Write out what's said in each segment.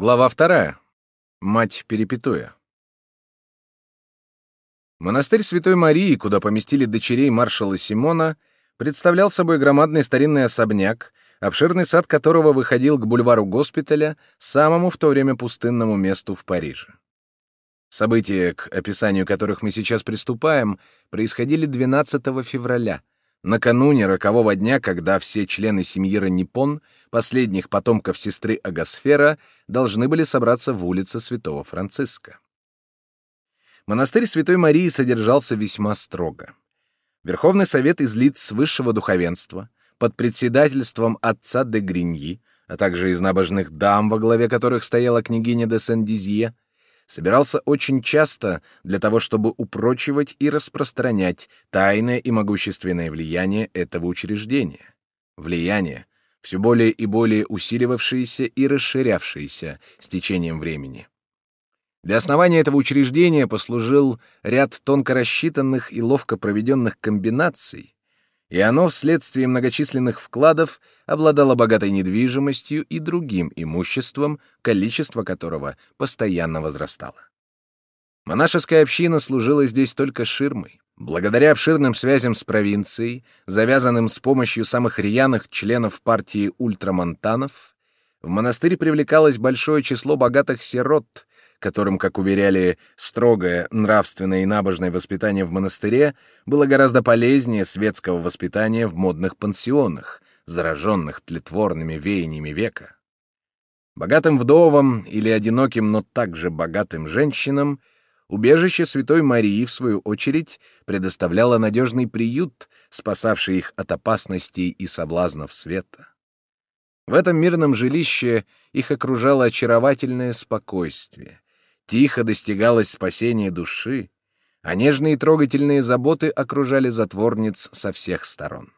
Глава вторая. Мать Перепетуя. Монастырь Святой Марии, куда поместили дочерей маршала Симона, представлял собой громадный старинный особняк, обширный сад которого выходил к бульвару госпиталя, самому в то время пустынному месту в Париже. События, к описанию которых мы сейчас приступаем, происходили 12 февраля, накануне рокового дня, когда все члены семьи Ранипон — последних потомков сестры Агасфера, должны были собраться в улице Святого Франциска. Монастырь Святой Марии содержался весьма строго. Верховный совет из лиц высшего духовенства, под председательством отца де Гриньи, а также из набожных дам, во главе которых стояла княгиня де Сен-Дизье, собирался очень часто для того, чтобы упрочивать и распространять тайное и могущественное влияние этого учреждения. Влияние, все более и более усиливавшиеся и расширявшиеся с течением времени. Для основания этого учреждения послужил ряд тонко рассчитанных и ловко проведенных комбинаций, и оно вследствие многочисленных вкладов обладало богатой недвижимостью и другим имуществом, количество которого постоянно возрастало. Монашеская община служила здесь только ширмой. Благодаря обширным связям с провинцией, завязанным с помощью самых рьяных членов партии ультрамонтанов, в монастырь привлекалось большое число богатых сирот, которым, как уверяли, строгое нравственное и набожное воспитание в монастыре было гораздо полезнее светского воспитания в модных пансионах, зараженных тлетворными веяниями века. Богатым вдовам или одиноким, но также богатым женщинам Убежище Святой Марии, в свою очередь, предоставляло надежный приют, спасавший их от опасностей и соблазнов света. В этом мирном жилище их окружало очаровательное спокойствие, тихо достигалось спасение души, а нежные и трогательные заботы окружали затворниц со всех сторон.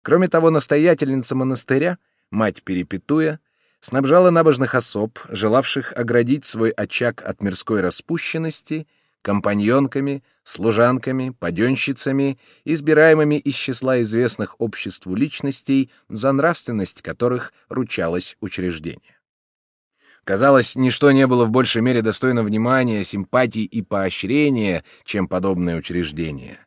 Кроме того, настоятельница монастыря, мать Перепетуя, снабжала набожных особ, желавших оградить свой очаг от мирской распущенности, компаньонками, служанками, паденщицами, избираемыми из числа известных обществу личностей, за нравственность которых ручалось учреждение. Казалось, ничто не было в большей мере достойно внимания, симпатии и поощрения, чем подобное учреждение.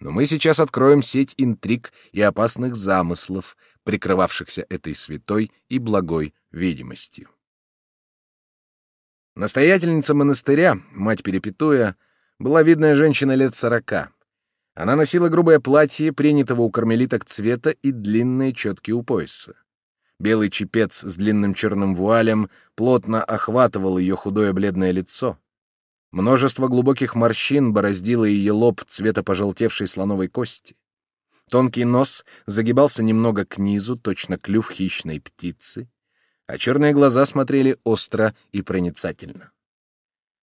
Но мы сейчас откроем сеть интриг и опасных замыслов, прикрывавшихся этой святой и благой видимостью. Настоятельница монастыря, мать Перепетуя, была видная женщина лет сорока. Она носила грубое платье, принятого у кармелиток цвета и длинные четкие у пояса. Белый чепец с длинным черным вуалем плотно охватывал ее худое бледное лицо. Множество глубоких морщин бороздило ее лоб цвета пожелтевшей слоновой кости. Тонкий нос загибался немного к низу, точно клюв хищной птицы, а черные глаза смотрели остро и проницательно.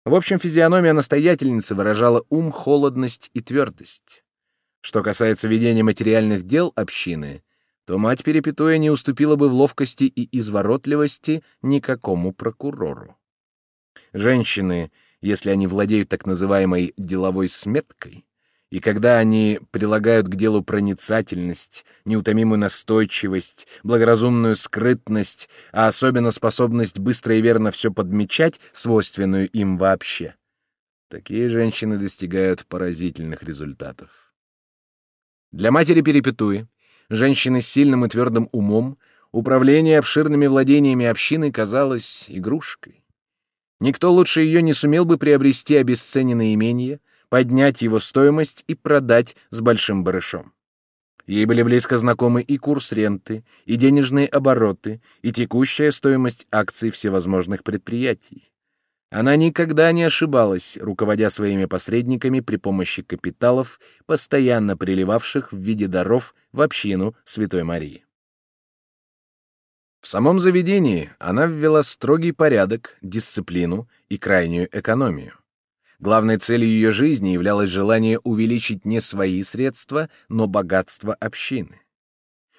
В общем, физиономия настоятельницы выражала ум, холодность и твердость. Что касается ведения материальных дел общины, то мать Перепетуя не уступила бы в ловкости и изворотливости никакому прокурору. Женщины, если они владеют так называемой деловой сметкой, и когда они прилагают к делу проницательность, неутомимую настойчивость, благоразумную скрытность, а особенно способность быстро и верно все подмечать, свойственную им вообще, такие женщины достигают поразительных результатов. Для матери Перепетуи, женщины с сильным и твердым умом, управление обширными владениями общины казалось игрушкой. Никто лучше ее не сумел бы приобрести обесцененное имение, поднять его стоимость и продать с большим барышом. Ей были близко знакомы и курс ренты, и денежные обороты, и текущая стоимость акций всевозможных предприятий. Она никогда не ошибалась, руководя своими посредниками при помощи капиталов, постоянно приливавших в виде даров в общину Святой Марии. В самом заведении она ввела строгий порядок, дисциплину и крайнюю экономию. Главной целью ее жизни являлось желание увеличить не свои средства, но богатство общины.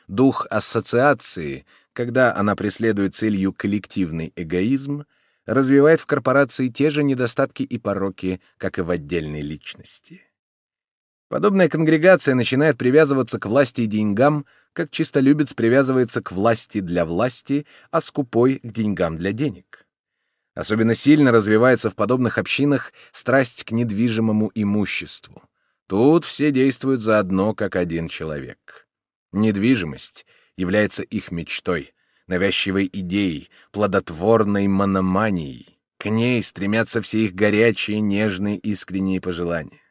Дух ассоциации, когда она преследует целью коллективный эгоизм, развивает в корпорации те же недостатки и пороки, как и в отдельной личности. Подобная конгрегация начинает привязываться к власти и деньгам, как чистолюбец привязывается к власти для власти, а скупой — к деньгам для денег. Особенно сильно развивается в подобных общинах страсть к недвижимому имуществу. Тут все действуют заодно, как один человек. Недвижимость является их мечтой, навязчивой идеей, плодотворной мономанией. К ней стремятся все их горячие, нежные, искренние пожелания.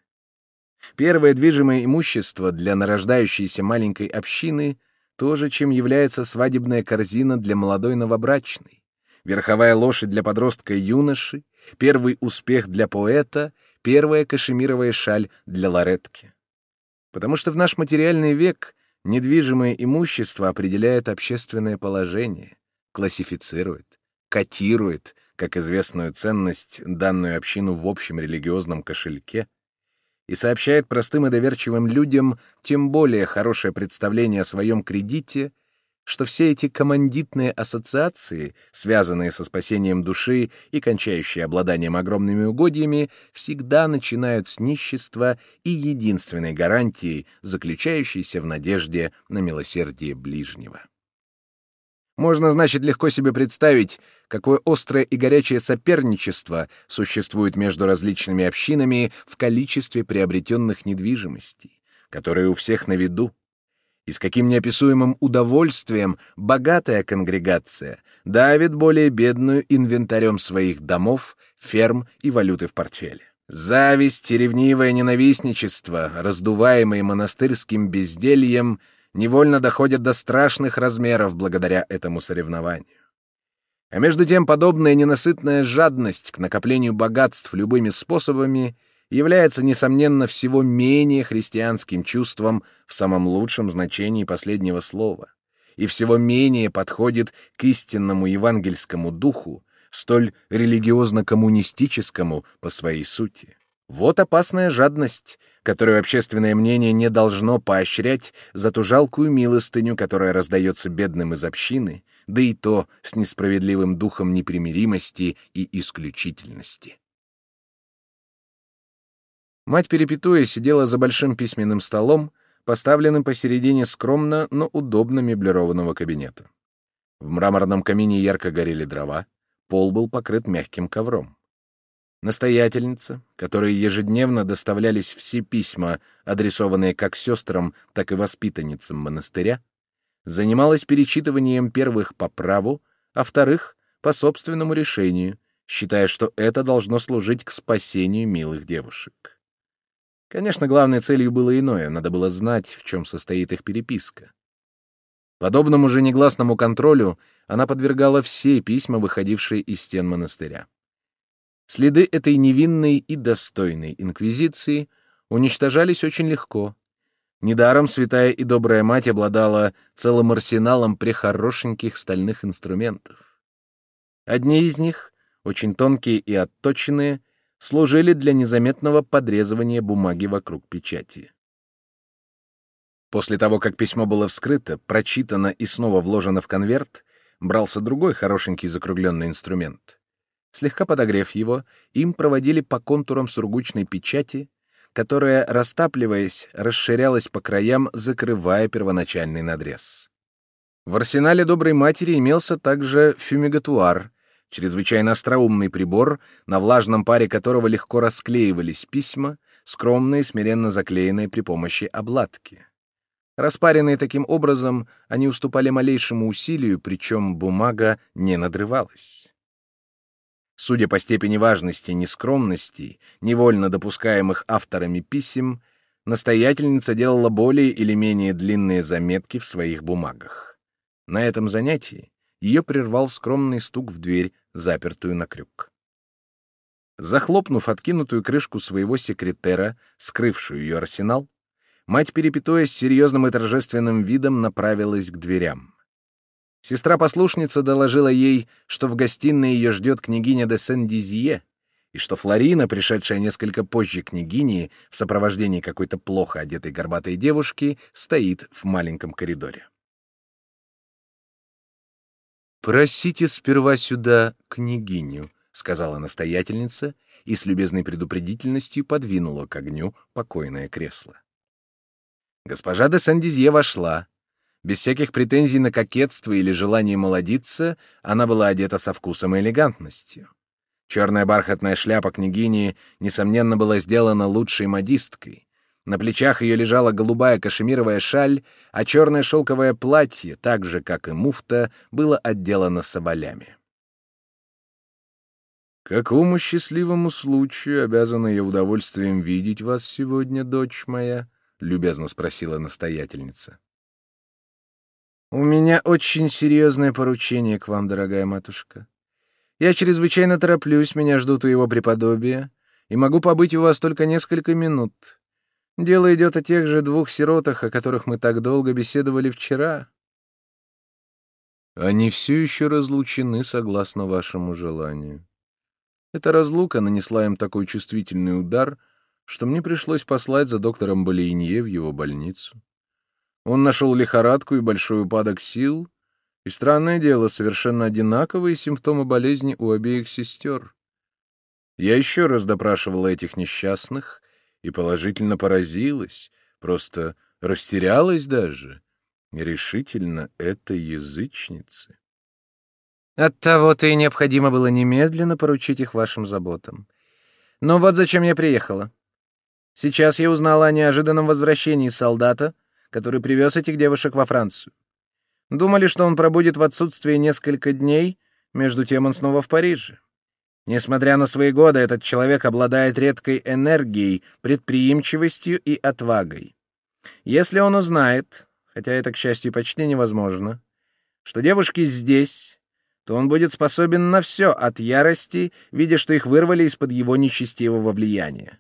Первое движимое имущество для нарождающейся маленькой общины — то же, чем является свадебная корзина для молодой новобрачной верховая лошадь для подростка-юноши, первый успех для поэта, первая кашемировая шаль для ларетки. Потому что в наш материальный век недвижимое имущество определяет общественное положение, классифицирует, котирует, как известную ценность, данную общину в общем религиозном кошельке, и сообщает простым и доверчивым людям тем более хорошее представление о своем кредите — что все эти командитные ассоциации, связанные со спасением души и кончающие обладанием огромными угодьями, всегда начинают с нищества и единственной гарантией, заключающейся в надежде на милосердие ближнего. Можно, значит, легко себе представить, какое острое и горячее соперничество существует между различными общинами в количестве приобретенных недвижимостей, которые у всех на виду, и с каким неописуемым удовольствием богатая конгрегация давит более бедную инвентарем своих домов, ферм и валюты в портфеле. Зависть и ревнивое ненавистничество, раздуваемые монастырским бездельем, невольно доходят до страшных размеров благодаря этому соревнованию. А между тем подобная ненасытная жадность к накоплению богатств любыми способами является, несомненно, всего менее христианским чувством в самом лучшем значении последнего слова и всего менее подходит к истинному евангельскому духу, столь религиозно-коммунистическому по своей сути. Вот опасная жадность, которую общественное мнение не должно поощрять за ту жалкую милостыню, которая раздается бедным из общины, да и то с несправедливым духом непримиримости и исключительности. Мать Перепетуя сидела за большим письменным столом, поставленным посередине скромно, но удобно меблированного кабинета. В мраморном камине ярко горели дрова, пол был покрыт мягким ковром. Настоятельница, которой ежедневно доставлялись все письма, адресованные как сестрам, так и воспитанницам монастыря, занималась перечитыванием первых по праву, а вторых — по собственному решению, считая, что это должно служить к спасению милых девушек. Конечно, главной целью было иное, надо было знать, в чем состоит их переписка. Подобному же негласному контролю она подвергала все письма, выходившие из стен монастыря. Следы этой невинной и достойной инквизиции уничтожались очень легко. Недаром святая и добрая мать обладала целым арсеналом прехорошеньких стальных инструментов. Одни из них, очень тонкие и отточенные, служили для незаметного подрезывания бумаги вокруг печати. После того, как письмо было вскрыто, прочитано и снова вложено в конверт, брался другой хорошенький закругленный инструмент. Слегка подогрев его, им проводили по контурам сургучной печати, которая, растапливаясь, расширялась по краям, закрывая первоначальный надрез. В арсенале доброй матери имелся также фюмигатуар, чрезвычайно остроумный прибор, на влажном паре которого легко расклеивались письма, скромные, смиренно заклеенные при помощи обладки. Распаренные таким образом, они уступали малейшему усилию, причем бумага не надрывалась. Судя по степени важности нескромности, невольно допускаемых авторами писем, настоятельница делала более или менее длинные заметки в своих бумагах. На этом занятии ее прервал скромный стук в дверь, запертую на крюк. Захлопнув откинутую крышку своего секретера, скрывшую ее арсенал, мать Перепетоя с серьезным и торжественным видом направилась к дверям. Сестра-послушница доложила ей, что в гостиной ее ждет княгиня де Сен-Дизье, и что Флорина, пришедшая несколько позже княгини в сопровождении какой-то плохо одетой горбатой девушки, стоит в маленьком коридоре. «Просите сперва сюда княгиню», — сказала настоятельница и с любезной предупредительностью подвинула к огню покойное кресло. Госпожа де Сандизье вошла. Без всяких претензий на кокетство или желание молодиться, она была одета со вкусом и элегантностью. Черная бархатная шляпа княгини, несомненно, была сделана лучшей модисткой. На плечах ее лежала голубая кашемировая шаль, а черное шелковое платье, так же, как и муфта, было отделано соболями. «Какому счастливому случаю обязана я удовольствием видеть вас сегодня, дочь моя?» — любезно спросила настоятельница. «У меня очень серьезное поручение к вам, дорогая матушка. Я чрезвычайно тороплюсь, меня ждут у его преподобия, и могу побыть у вас только несколько минут. Дело идет о тех же двух сиротах, о которых мы так долго беседовали вчера». «Они все еще разлучены согласно вашему желанию». Эта разлука нанесла им такой чувствительный удар, что мне пришлось послать за доктором Болейнье в его больницу. Он нашел лихорадку и большой упадок сил, и, странное дело, совершенно одинаковые симптомы болезни у обеих сестер. Я еще раз допрашивала этих несчастных и положительно поразилась, просто растерялась даже. Решительно это язычницы. Оттого-то и необходимо было немедленно поручить их вашим заботам. Но вот зачем я приехала. Сейчас я узнала о неожиданном возвращении солдата, который привез этих девушек во Францию. Думали, что он пробудет в отсутствии несколько дней, между тем он снова в Париже. Несмотря на свои годы, этот человек обладает редкой энергией, предприимчивостью и отвагой. Если он узнает, хотя это, к счастью, почти невозможно, что девушки здесь, то он будет способен на все от ярости, видя, что их вырвали из-под его нечестивого влияния.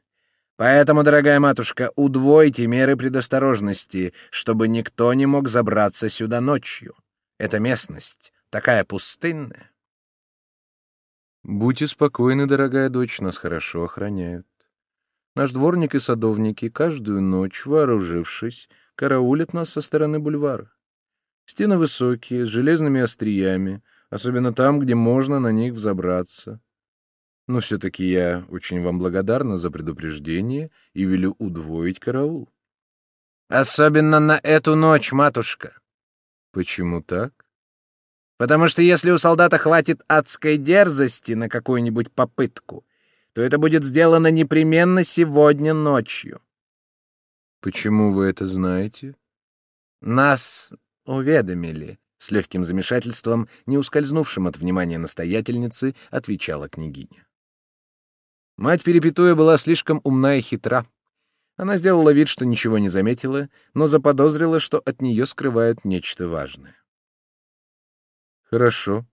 Поэтому, дорогая матушка, удвойте меры предосторожности, чтобы никто не мог забраться сюда ночью. Эта местность такая пустынная. Будьте спокойны, дорогая дочь, нас хорошо охраняют. Наш дворник и садовники каждую ночь, вооружившись, караулят нас со стороны бульвара. Стены высокие, с железными остриями, особенно там, где можно на них взобраться. Но все-таки я очень вам благодарна за предупреждение и велю удвоить караул. Особенно на эту ночь, матушка. Почему так? Потому что если у солдата хватит адской дерзости на какую-нибудь попытку, то это будет сделано непременно сегодня ночью. Почему вы это знаете? Нас уведомили. С легким замешательством, не ускользнувшим от внимания настоятельницы, отвечала княгиня. Мать Перепетуя была слишком умна и хитра. Она сделала вид, что ничего не заметила, но заподозрила, что от нее скрывают нечто важное. «Хорошо.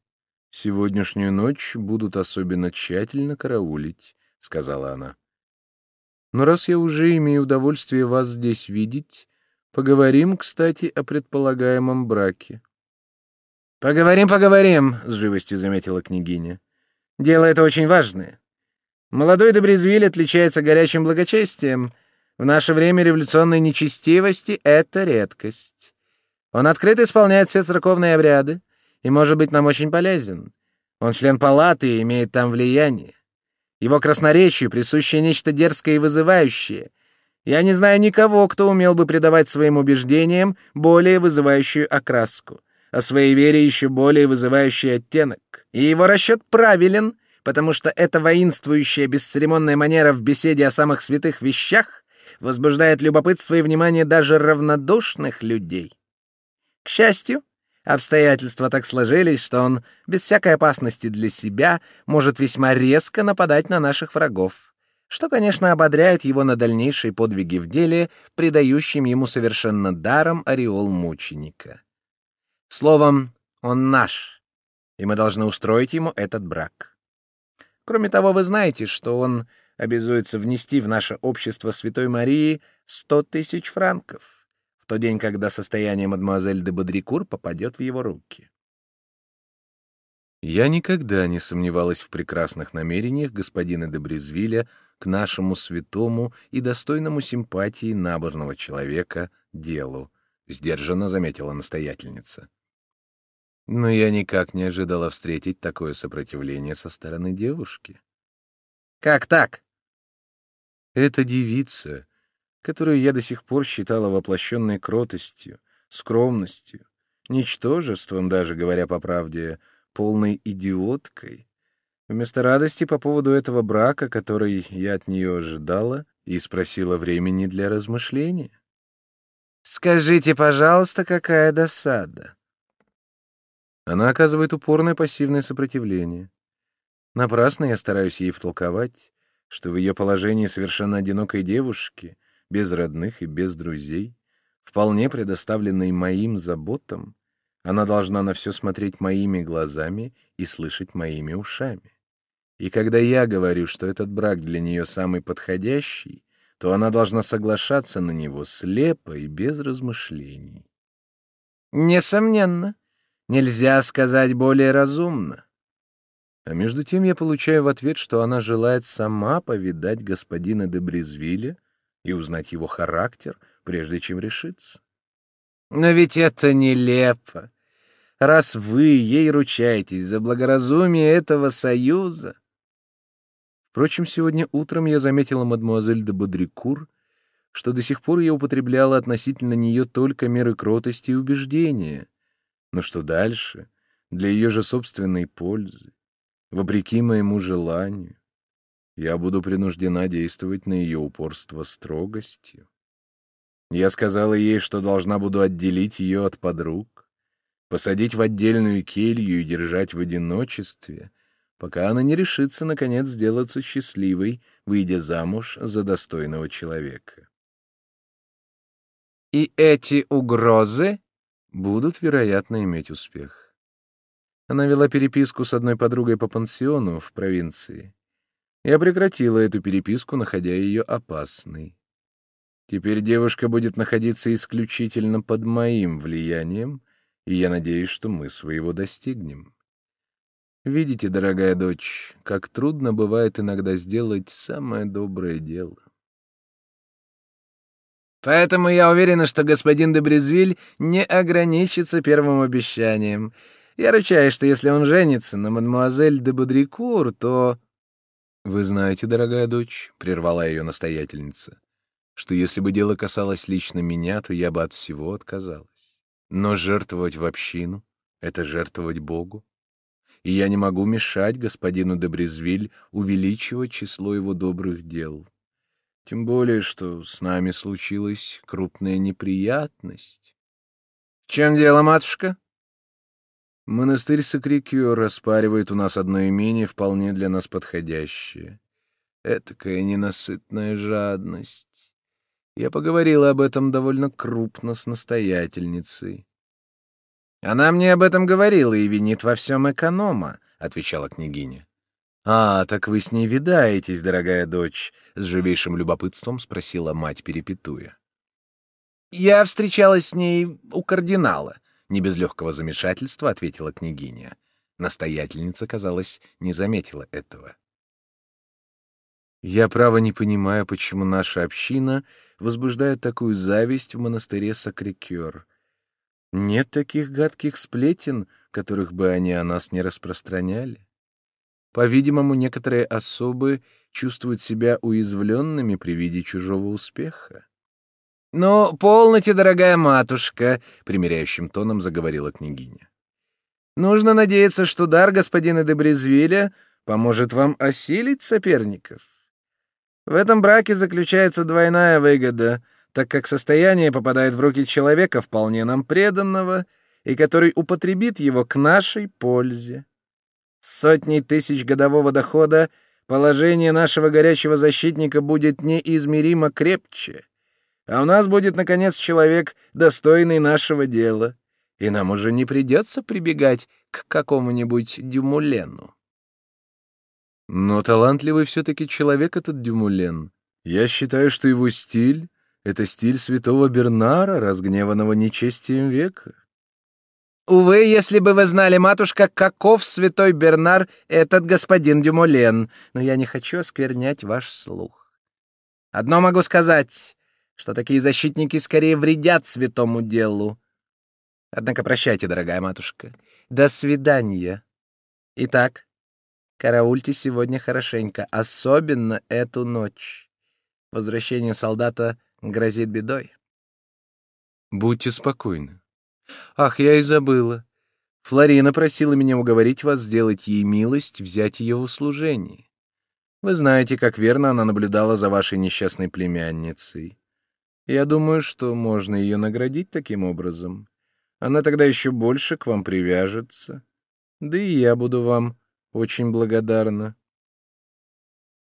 Сегодняшнюю ночь будут особенно тщательно караулить», — сказала она. «Но раз я уже имею удовольствие вас здесь видеть, поговорим, кстати, о предполагаемом браке. «Поговорим, поговорим», — с живостью заметила княгиня. «Дело это очень важное. Молодой Добрезвиль отличается горячим благочестием. В наше время революционной нечестивости — это редкость. Он открыто исполняет все церковные обряды и может быть нам очень полезен. Он член палаты и имеет там влияние. Его красноречию присуще нечто дерзкое и вызывающее. Я не знаю никого, кто умел бы придавать своим убеждениям более вызывающую окраску о своей вере еще более вызывающий оттенок. И его расчет правилен, потому что эта воинствующая бесцеремонная манера в беседе о самых святых вещах возбуждает любопытство и внимание даже равнодушных людей. К счастью, обстоятельства так сложились, что он без всякой опасности для себя может весьма резко нападать на наших врагов, что, конечно, ободряет его на дальнейшие подвиги в деле, придающим ему совершенно даром ореол мученика. Словом, он наш, и мы должны устроить ему этот брак. Кроме того, вы знаете, что он обязуется внести в наше общество Святой Марии сто тысяч франков тот день, когда состояние мадемуазель де Бодрикур попадет в его руки. Я никогда не сомневалась в прекрасных намерениях господина де Брезвиля к нашему святому и достойному симпатии набожного человека делу, сдержанно заметила настоятельница. Но я никак не ожидала встретить такое сопротивление со стороны девушки. Как так? Эта девица, которую я до сих пор считала воплощенной кротостью, скромностью, ничтожеством даже, говоря по правде, полной идиоткой, Вместо радости по поводу этого брака, который я от нее ожидала, и спросила времени для размышления. «Скажите, пожалуйста, какая досада?» Она оказывает упорное пассивное сопротивление. Напрасно я стараюсь ей втолковать, что в ее положении совершенно одинокой девушки, без родных и без друзей, вполне предоставленной моим заботам, она должна на все смотреть моими глазами и слышать моими ушами. И когда я говорю, что этот брак для нее самый подходящий, то она должна соглашаться на него слепо и без размышлений. Несомненно, нельзя сказать более разумно. А между тем я получаю в ответ, что она желает сама повидать господина де Брезвиля и узнать его характер, прежде чем решиться. Но ведь это нелепо. Раз вы ей ручаетесь за благоразумие этого союза. Впрочем, сегодня утром я заметила мадмуазель де Бодрикур, что до сих пор я употребляла относительно нее только меры кротости и убеждения, но что дальше, для ее же собственной пользы, вопреки моему желанию, я буду принуждена действовать на ее упорство строгостью. Я сказала ей, что должна буду отделить ее от подруг, посадить в отдельную келью и держать в одиночестве, пока она не решится, наконец, сделаться счастливой, выйдя замуж за достойного человека. И эти угрозы будут, вероятно, иметь успех. Она вела переписку с одной подругой по пансиону в провинции. Я прекратила эту переписку, находя ее опасной. Теперь девушка будет находиться исключительно под моим влиянием, и я надеюсь, что мы своего достигнем. Видите, дорогая дочь, как трудно бывает иногда сделать самое доброе дело. Поэтому я уверена, что господин де Брезвиль не ограничится первым обещанием. Я ручаюсь, что если он женится на мадемуазель де Бодрикур, то... — Вы знаете, дорогая дочь, — прервала ее настоятельница, — что если бы дело касалось лично меня, то я бы от всего отказалась. Но жертвовать в общину — это жертвовать Богу. И я не могу мешать господину де Брезвиль увеличивать число его добрых дел. Тем более, что с нами случилась крупная неприятность. — В чем дело, матушка? Монастырь Сакрикюр распаривает у нас одно имение, вполне для нас подходящее. Этакая ненасытная жадность. Я поговорила об этом довольно крупно с настоятельницей. «Она мне об этом говорила и винит во всем эконома», — отвечала княгиня. «А, так вы с ней видаетесь, дорогая дочь?» — с живейшим любопытством спросила мать перепетуя. «Я встречалась с ней у кардинала», — не без легкого замешательства ответила княгиня. Настоятельница, казалось, не заметила этого. «Я, право, не понимаю, почему наша община возбуждает такую зависть в монастыре Сакрикер. Нет таких гадких сплетен, которых бы они о нас не распространяли. По-видимому, некоторые особы чувствуют себя уязвленными при виде чужого успеха. «Ну, полноте, дорогая матушка», — примиряющим тоном заговорила княгиня. «Нужно надеяться, что дар господина де Брезвиля поможет вам осилить соперников. В этом браке заключается двойная выгода, так как состояние попадает в руки человека, вполне нам преданного, и который употребит его к нашей пользе. Сотни тысяч годового дохода положение нашего горячего защитника будет неизмеримо крепче, а у нас будет, наконец, человек, достойный нашего дела, и нам уже не придется прибегать к какому-нибудь Дюмулену. Но талантливый все-таки человек этот Дюмулен. Я считаю, что его стиль — это стиль святого Бернара, разгневанного нечестием века. Увы, если бы вы знали, матушка, каков святой Бернар этот господин Дюмолен, но я не хочу осквернять ваш слух. Одно могу сказать, что такие защитники скорее вредят святому делу. Однако прощайте, дорогая матушка. До свидания. Итак, караульте сегодня хорошенько, особенно эту ночь. Возвращение солдата грозит бедой. Будьте спокойны. Ах, я и забыла. Флорина просила меня уговорить вас сделать ей милость взять ее в услужение. Вы знаете, как верно она наблюдала за вашей несчастной племянницей. Я думаю, что можно ее наградить таким образом. Она тогда еще больше к вам привяжется. Да и я буду вам очень благодарна.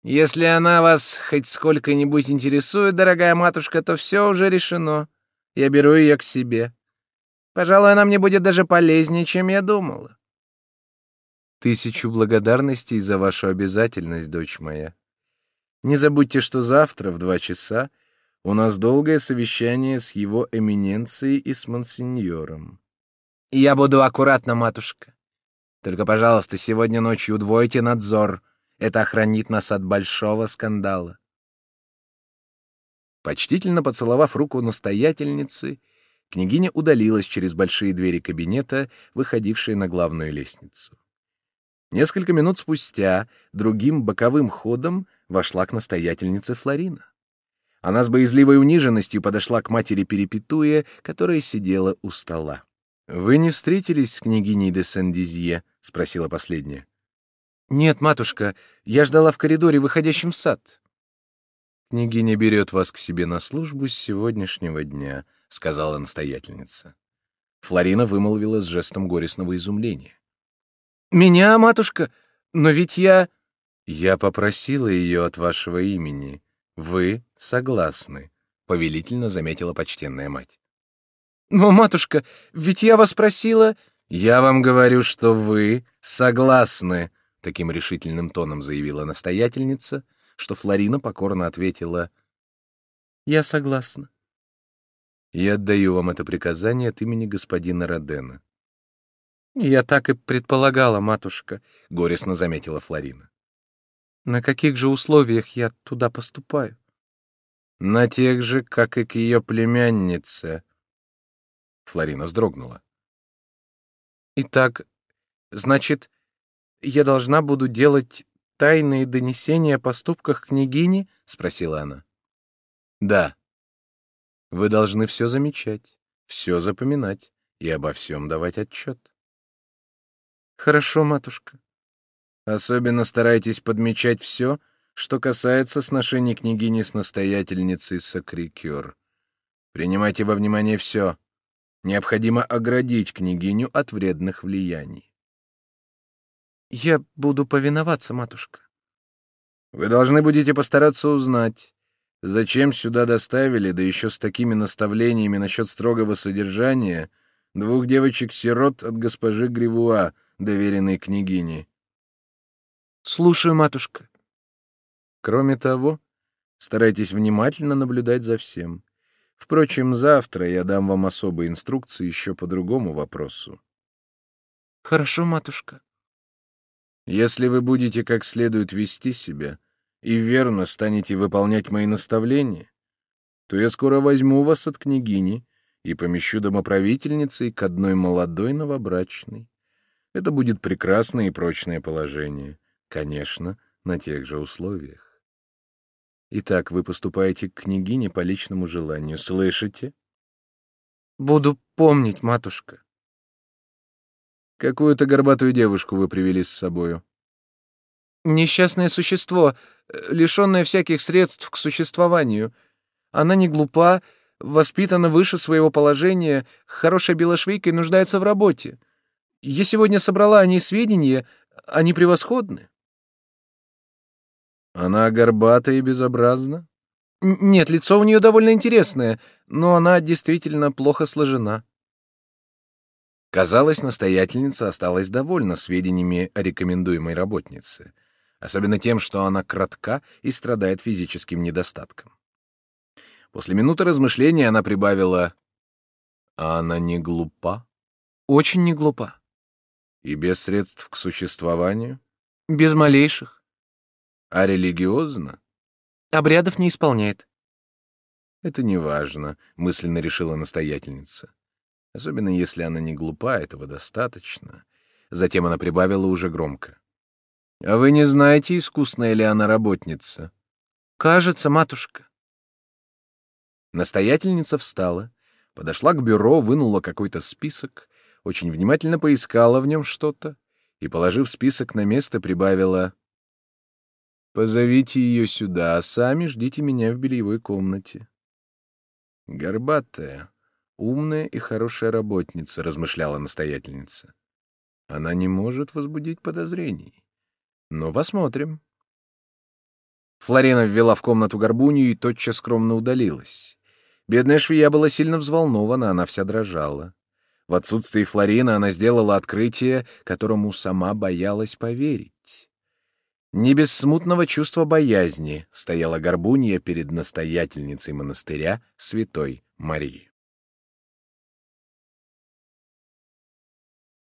Если она вас хоть сколько-нибудь интересует, дорогая матушка, то все уже решено. Я беру ее к себе. Пожалуй, она мне будет даже полезнее, чем я думала. Тысячу благодарностей за вашу обязательность, дочь моя. Не забудьте, что завтра в два часа у нас долгое совещание с его эминенцией и с монсеньором. Я буду аккуратна, матушка. Только, пожалуйста, сегодня ночью удвойте надзор. Это охранит нас от большого скандала. Почтительно поцеловав руку настоятельницы, княгиня удалилась через большие двери кабинета, выходившие на главную лестницу. Несколько минут спустя другим боковым ходом вошла к настоятельнице Флорина. Она с боязливой униженностью подошла к матери Перепетуя, которая сидела у стола. «Вы не встретились с княгиней де Сен-Дизье?» — спросила последняя. «Нет, матушка, я ждала в коридоре, выходящем в сад». «Княгиня берет вас к себе на службу с сегодняшнего дня», — сказала настоятельница. Флорина вымолвила с жестом горестного изумления. Меня, матушка? Но ведь я... Я попросила ее от вашего имени. Вы согласны, повелительно заметила почтенная мать. Но, матушка, ведь я вас просила... Я вам говорю, что вы согласны, таким решительным тоном заявила настоятельница, что Флорина покорно ответила: Я согласна. Я отдаю вам это приказание от имени господина Родена. «Я так и предполагала, матушка», — горестно заметила Флорина. «На каких же условиях я туда поступаю?» «На тех же, как и к ее племяннице». Флорина вздрогнула. «Итак, значит, я должна буду делать тайные донесения о поступках княгини?» — спросила она. «Да. Вы должны все замечать, все запоминать и обо всем давать отчет». Хорошо, матушка. Особенно старайтесь подмечать все, что касается сношений княгини с настоятельницей Сакрикюр. Принимайте во внимание все. Необходимо оградить княгиню от вредных влияний. Я буду повиноваться, матушка. Вы должны будете постараться узнать, зачем сюда доставили, да еще с такими наставлениями насчет строгого содержания, двух девочек-сирот от госпожи Гривуа, доверенной княгине. Слушаю, матушка. Кроме того, старайтесь внимательно наблюдать за всем. Впрочем, завтра я дам вам особые инструкции еще по другому вопросу. Хорошо, матушка. Если вы будете как следует вести себя и верно станете выполнять мои наставления, то я скоро возьму вас от княгини и помещу домоправительницей к одной молодой новобрачной. Это будет прекрасное и прочное положение. Конечно, на тех же условиях. Итак, вы поступаете к княгине по личному желанию, слышите? Буду помнить, матушка. Какую-то горбатую девушку вы привели с собою? Несчастное существо, лишенное всяких средств к существованию. Она не глупа, воспитана выше своего положения, хорошая белошвейка и нуждается в работе. Я сегодня собрала о ней сведения, они превосходны. Она горбата и безобразна? Нет, лицо у нее довольно интересное, но она действительно плохо сложена. Казалось, настоятельница осталась довольна сведениями о рекомендуемой работнице, особенно тем, что она кратка и страдает физическим недостатком. После минуты размышления она прибавила: "А она не глупа, очень не глупа. И без средств к существованию? Без малейших. А религиозно? Обрядов не исполняет. Это не важно, мысленно решила настоятельница. Особенно если она не глупа, этого достаточно. Затем она прибавила уже громко. А вы не знаете, искусная ли она работница? Кажется, матушка. Настоятельница встала, подошла к бюро, вынула какой-то список очень внимательно поискала в нем что-то и, положив список на место, прибавила «Позовите ее сюда, а сами ждите меня в бельевой комнате». «Горбатая, умная и хорошая работница», — размышляла настоятельница. «Она не может возбудить подозрений. Но посмотрим». Флорина ввела в комнату горбунью и тотчас скромно удалилась. Бедная швея была сильно взволнована, она вся дрожала. В отсутствие Флорина она сделала открытие, которому сама боялась поверить. Не без смутного чувства боязни стояла горбунья перед настоятельницей монастыря святой Марии.